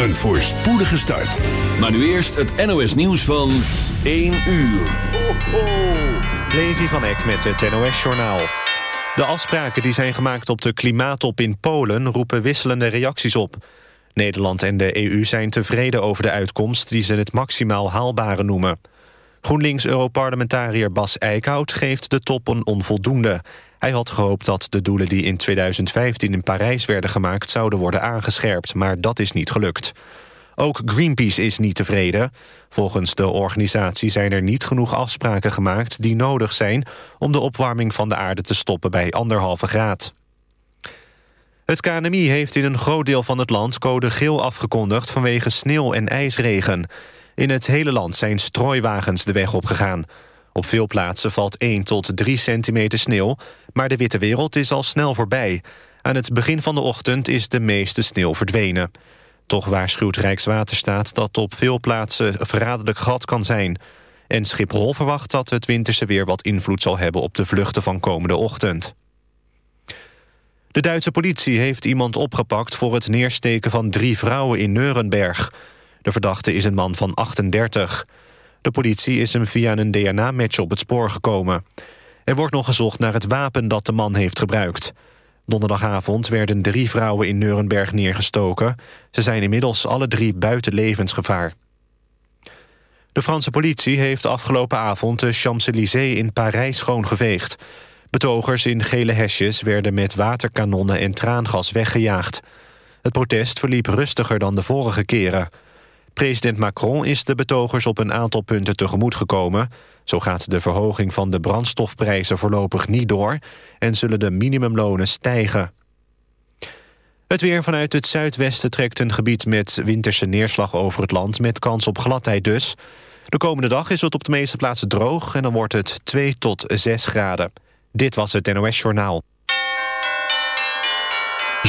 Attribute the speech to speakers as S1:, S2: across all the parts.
S1: Een voorspoedige start.
S2: Maar nu eerst het NOS nieuws van 1 uur.
S3: Ho, ho. Levi van Eck met het NOS-journaal. De afspraken die zijn gemaakt op de klimaattop in Polen... roepen wisselende reacties op. Nederland en de EU zijn tevreden over de uitkomst... die ze het maximaal haalbare noemen. GroenLinks-Europarlementariër Bas Eickhout geeft de top een onvoldoende. Hij had gehoopt dat de doelen die in 2015 in Parijs werden gemaakt... zouden worden aangescherpt, maar dat is niet gelukt. Ook Greenpeace is niet tevreden. Volgens de organisatie zijn er niet genoeg afspraken gemaakt... die nodig zijn om de opwarming van de aarde te stoppen bij anderhalve graad. Het KNMI heeft in een groot deel van het land code geel afgekondigd... vanwege sneeuw- en ijsregen. In het hele land zijn strooiwagens de weg opgegaan. Op veel plaatsen valt 1 tot 3 centimeter sneeuw... maar de witte wereld is al snel voorbij. Aan het begin van de ochtend is de meeste sneeuw verdwenen. Toch waarschuwt Rijkswaterstaat dat op veel plaatsen verraderlijk glad kan zijn. En Schiphol verwacht dat het winterse weer wat invloed zal hebben... op de vluchten van komende ochtend. De Duitse politie heeft iemand opgepakt voor het neersteken van drie vrouwen in Neurenberg. De verdachte is een man van 38. De politie is hem via een DNA-match op het spoor gekomen. Er wordt nog gezocht naar het wapen dat de man heeft gebruikt. Donderdagavond werden drie vrouwen in Neurenberg neergestoken. Ze zijn inmiddels alle drie buiten levensgevaar. De Franse politie heeft afgelopen avond de Champs-Élysées in Parijs schoongeveegd. Betogers in gele hesjes werden met waterkanonnen en traangas weggejaagd. Het protest verliep rustiger dan de vorige keren. President Macron is de betogers op een aantal punten tegemoet gekomen. Zo gaat de verhoging van de brandstofprijzen voorlopig niet door... en zullen de minimumlonen stijgen. Het weer vanuit het zuidwesten trekt een gebied met winterse neerslag over het land... met kans op gladheid dus. De komende dag is het op de meeste plaatsen droog... en dan wordt het 2 tot 6 graden. Dit was het NOS Journaal.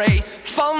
S4: Stray from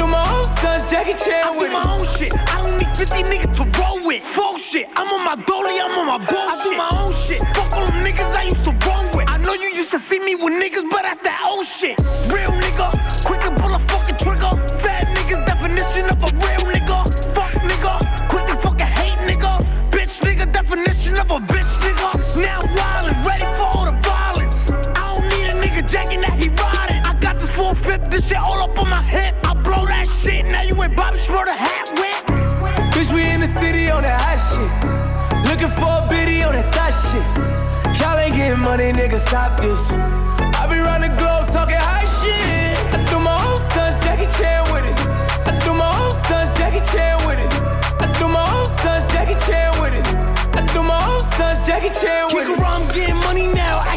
S4: Do my own stunts, Jackie Chan
S5: I do
S4: with
S5: my
S4: it.
S5: own shit. I don't need 50 niggas to roll with. Full shit. I'm on my dolly, I'm on my bullshit. I do my own shit. Fuck all them niggas I used to roll with. I know you used to see me with niggas, but that's that old shit. Real nigga, quick to pull a fucking trigger. Fat niggas, definition of a real nigga. Fuck nigga, quick to fucking hate nigga. Bitch nigga, definition of a bitch nigga. Now wildin', ready for all the violence. I don't need a nigga jacking that he riding. I got this 450, this shit all up Bobby Shmurda hat whip.
S4: Bitch, we in the city on that hot shit. Looking for a biddy on that thot shit. Y'all ain't getting money, nigga, stop this. I be round the globe talking high shit. I do my own stunts, Jackie Chan with it. I do my own stunts, Jackie Chan with it. I do my own stunts, Jackie Chan with it. I do my own stunts, Jackie Chan with it.
S5: Kick around, getting money now. I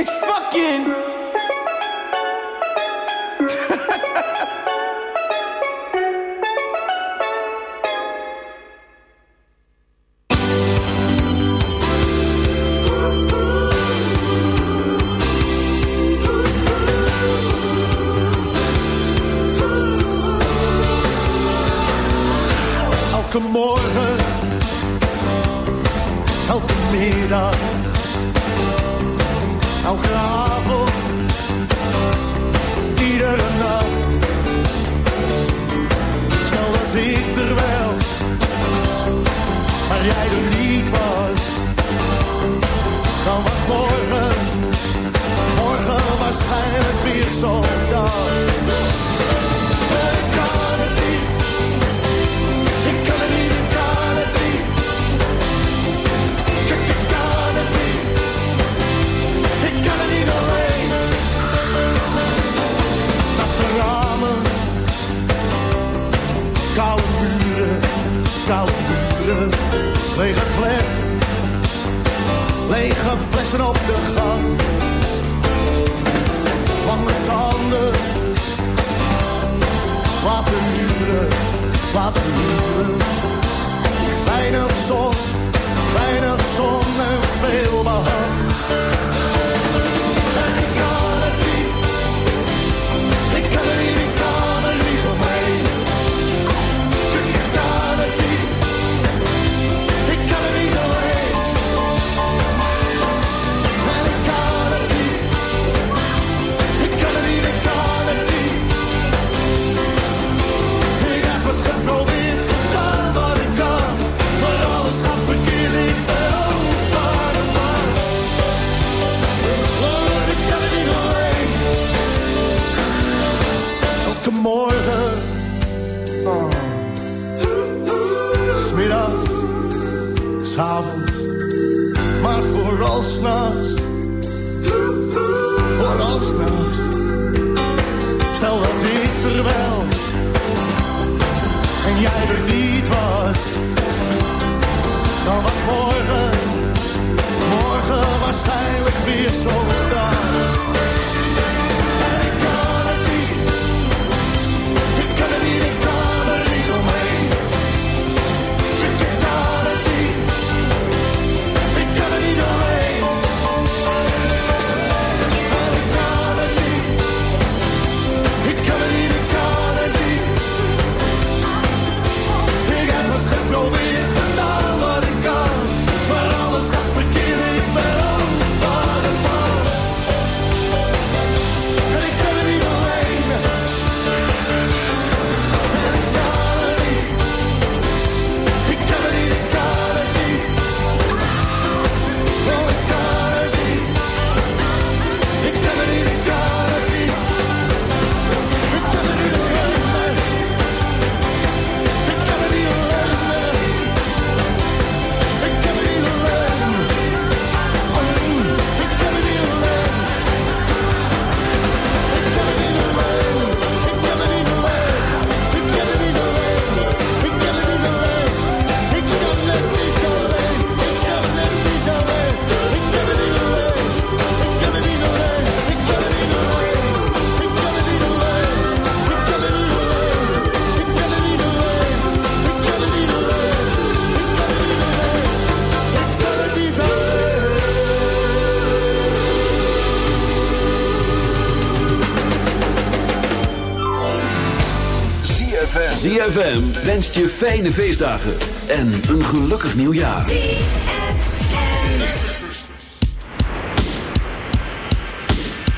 S6: It's fucking.
S1: ZFM wenst je fijne feestdagen en een gelukkig nieuwjaar.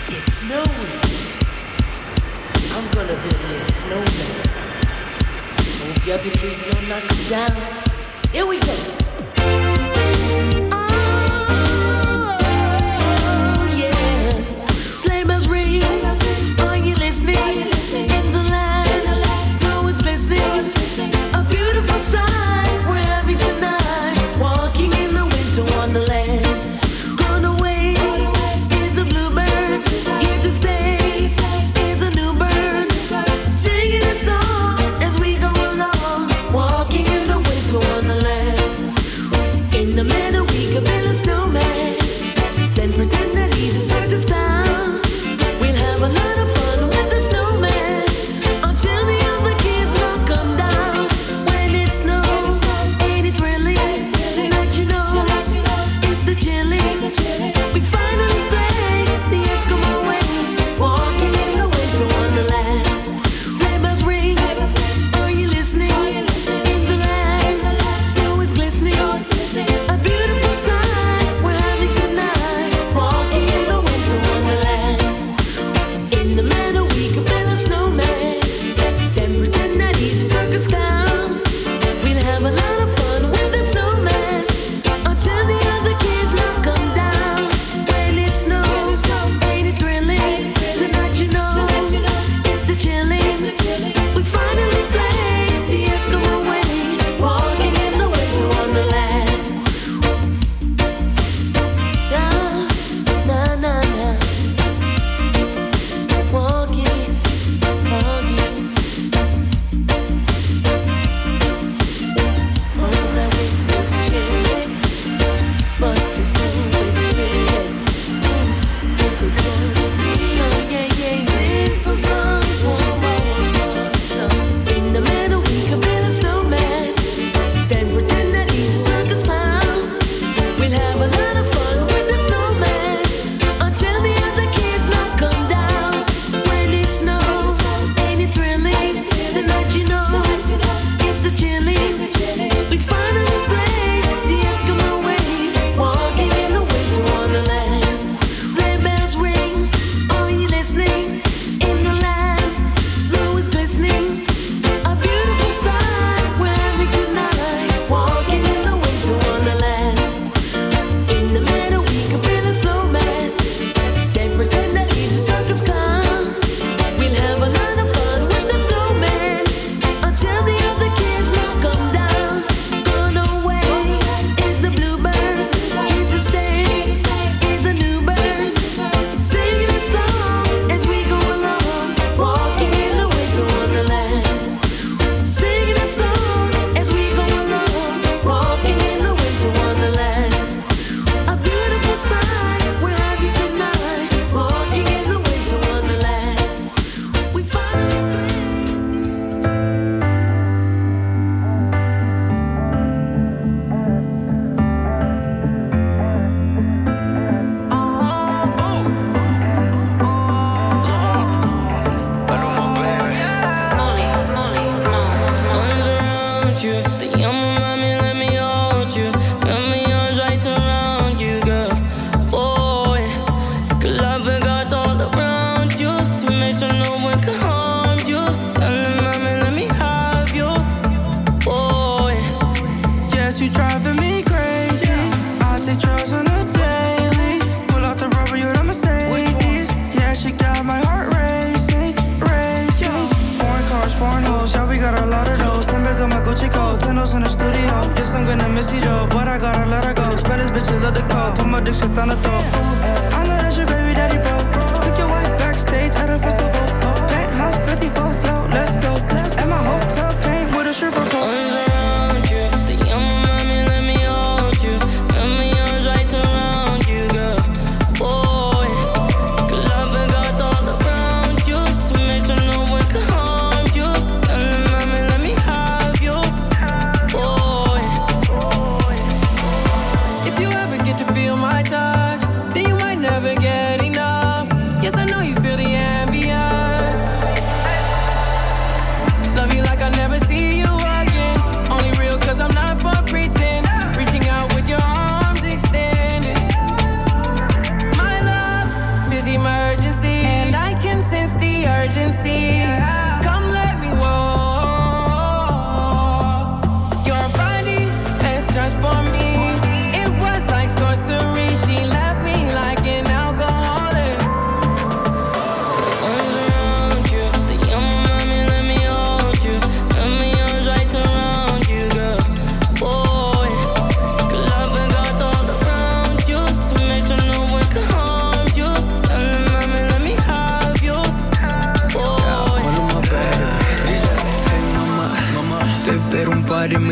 S7: It's snowing. I'm gonna build me a snowman. Hope your pictures gonna knock me down. Here we go.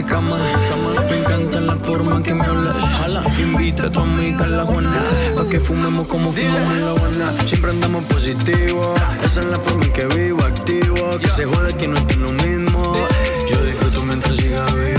S2: cama. Me encanta la forma en que me hablas. Invita a tu amiga a la buena. Pa' que fumemos como fumamos en la buena. Siempre andamos positivo. Esa es la forma en que vivo, activo. Que se jode que no es lo mismo. Yo disfruto mientras siga vivo.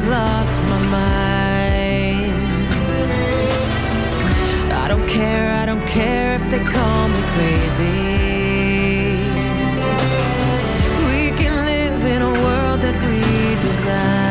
S8: care if they call me crazy. We can live in a world that we desire.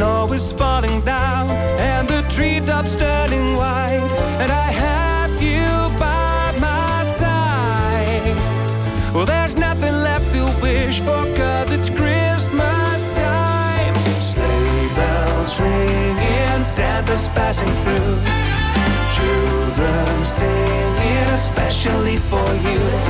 S9: Snow is falling down, and the treetops turning white, and I have you by my side. Well, there's nothing left to wish for, cause it's Christmas time. Sleigh bells ringing, Santa's passing through. Children singing, especially for you.